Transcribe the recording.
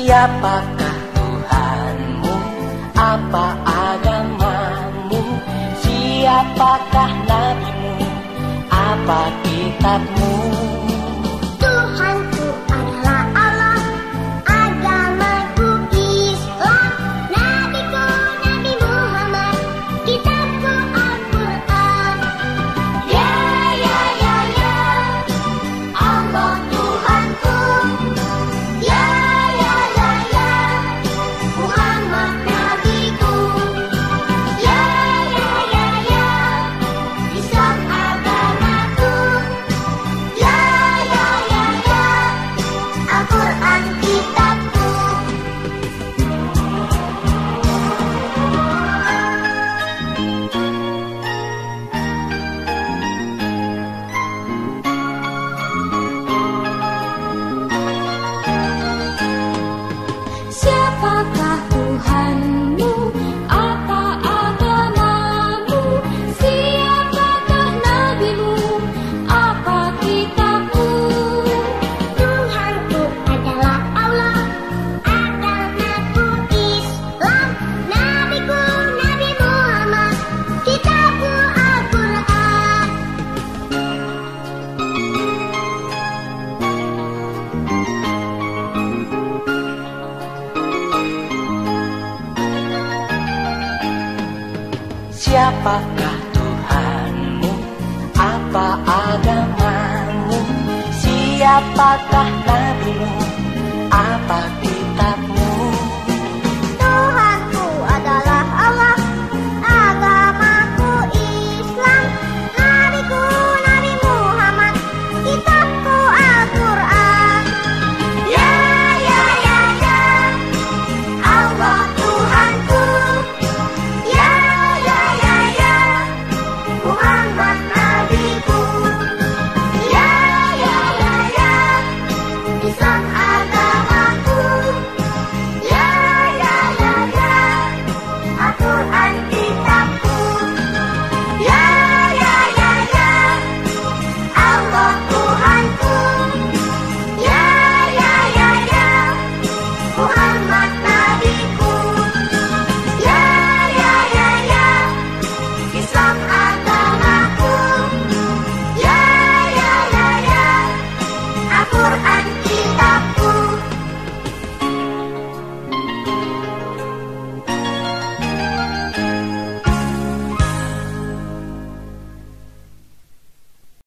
Siapakah Tuhanmu? Apa agamamu? Siapakah nabimu? Apa kitabmu? Siapakah Tuhanmu? Apa agamamu? Siapakah sun. I